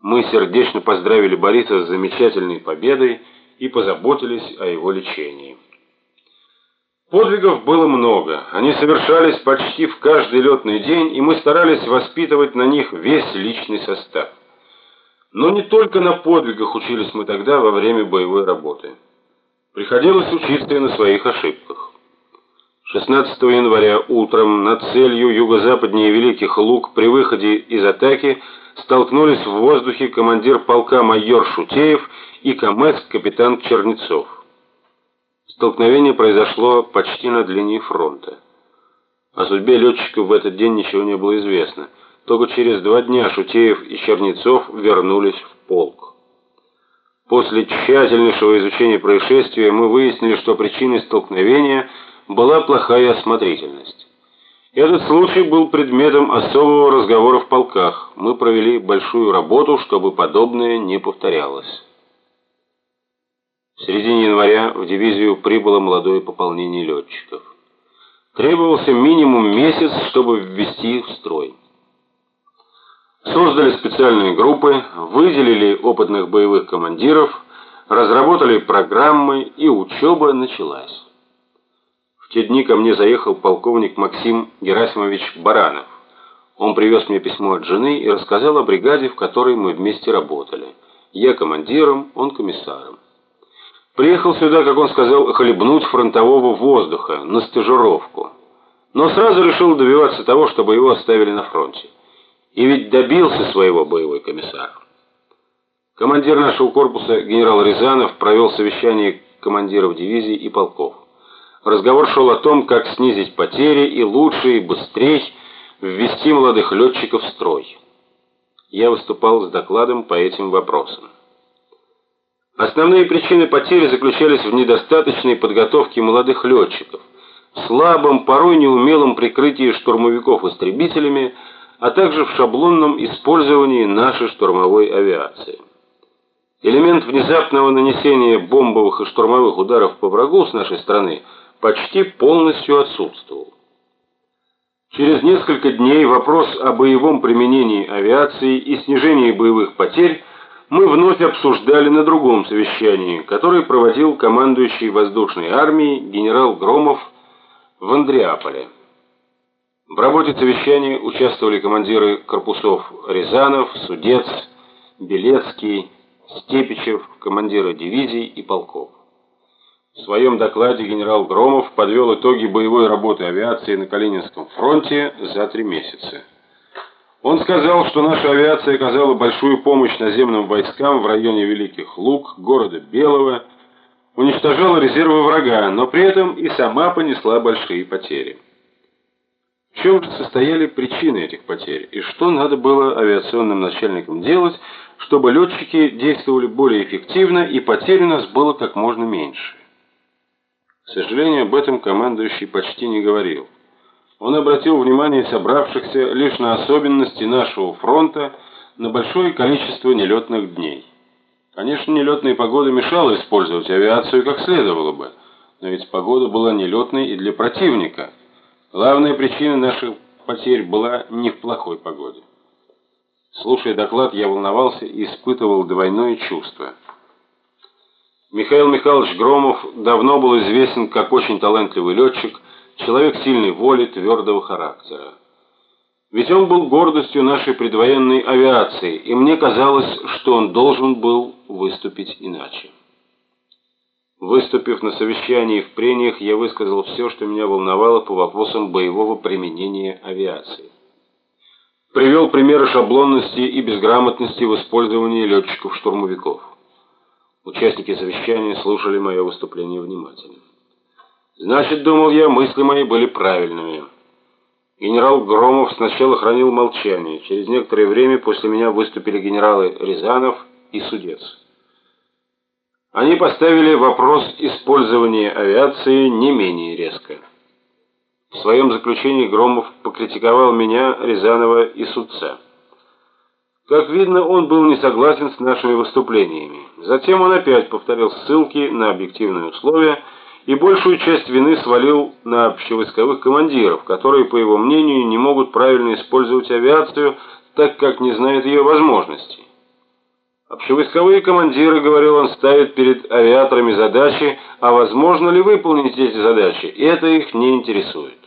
Мы сердечно поздравили Бориса с замечательной победой и позаботились о его лечении. Подвигов было много. Они совершались почти в каждый летный день, и мы старались воспитывать на них весь личный состав. Но не только на подвигах учились мы тогда во время боевой работы. Приходилось учиться и на своих ошибках. 16 января утром над целью юго-западнее Великих Луг при выходе из атаки столкнулись в воздухе командир полка майор Шутеев и КМС капитан Чернецов. Столкновение произошло почти над линией фронта. О судьбе летчиков в этот день ничего не было известно. Только через два дня Шутеев и Чернецов вернулись в полк. После тщательнейшего изучения происшествия мы выяснили, что причиной столкновения была плохая осмотрительность. Этот случай был предметом особого разговора в полках. Мы провели большую работу, чтобы подобное не повторялось. В середине января в дивизию прибыло молодое пополнение летчиков. Требовался минимум месяц, чтобы ввести их в строй. Создали специальные группы, выделили опытных боевых командиров, разработали программы, и учеба началась. Те дни ко мне заехал полковник Максим Герасимович Баранов. Он привез мне письмо от жены и рассказал о бригаде, в которой мы вместе работали. Я командиром, он комиссаром. Приехал сюда, как он сказал, хлебнуть фронтового воздуха на стажировку. Но сразу решил добиваться того, чтобы его оставили на фронте. И ведь добился своего боевой комиссар. Командир нашего корпуса генерал Рязанов провел совещание командиров дивизий и полков. Разговор шел о том, как снизить потери и лучше и быстрее ввести молодых летчиков в строй. Я выступал с докладом по этим вопросам. Основные причины потери заключались в недостаточной подготовке молодых летчиков, в слабом, порой неумелом прикрытии штурмовиков истребителями, а также в шаблонном использовании нашей штурмовой авиации. Элемент внезапного нанесения бомбовых и штурмовых ударов по врагу с нашей стороны – почти полностью отсутствовал. Через несколько дней вопрос о боевом применении авиации и снижении боевых потерь мы вновь обсуждали на другом совещании, которое проводил командующий воздушной армией генерал Громов в Андреаполе. В работе совещания участвовали командиры корпусов Рязанов, Судец, Белецкий, Степичев, командиры дивизий и полков. В своем докладе генерал Громов подвел итоги боевой работы авиации на Калининском фронте за три месяца. Он сказал, что наша авиация оказала большую помощь наземным войскам в районе Великих Луг, города Белого, уничтожала резервы врага, но при этом и сама понесла большие потери. В чем же состояли причины этих потерь и что надо было авиационным начальникам делать, чтобы летчики действовали более эффективно и потерь у нас было как можно меньше? К сожалению, об этом командующий почти не говорил. Он обратил внимание собравшихся лишь на особенности нашего фронта, на большое количество нелетных дней. Конечно, нелетная погода мешала использовать авиацию как следовало бы, но ведь погода была нелетной и для противника. Главная причина наших потерь была не в плохой погоде. Слушая доклад, я волновался и испытывал двойное чувство – Михаил Михайлович Громов давно был известен как очень талантливый летчик, человек сильной воли, твердого характера. Ведь он был гордостью нашей предвоенной авиации, и мне казалось, что он должен был выступить иначе. Выступив на совещании в прениях, я высказал все, что меня волновало по вопросам боевого применения авиации. Привел примеры шаблонности и безграмотности в использовании летчиков-штурмовиков. Участники совещания слушали мое выступление внимательно. Значит, думал я, мысли мои были правильными. Генерал Громов сначала хранил молчание. Через некоторое время после меня выступили генералы Рязанов и Судец. Они поставили вопрос использования авиации не менее резко. В своем заключении Громов покритиковал меня, Рязанова и Судца. Как видно, он был не согласен с нашими выступлениями. Затем он опять повторил ссылки на объективные условия и большую часть вины свалил на общевойсковых командиров, которые, по его мнению, не могут правильно использовать авиацию, так как не знают ее возможностей. Общевойсковые командиры, говорил он, ставят перед авиаторами задачи, а возможно ли выполнить эти задачи, это их не интересует.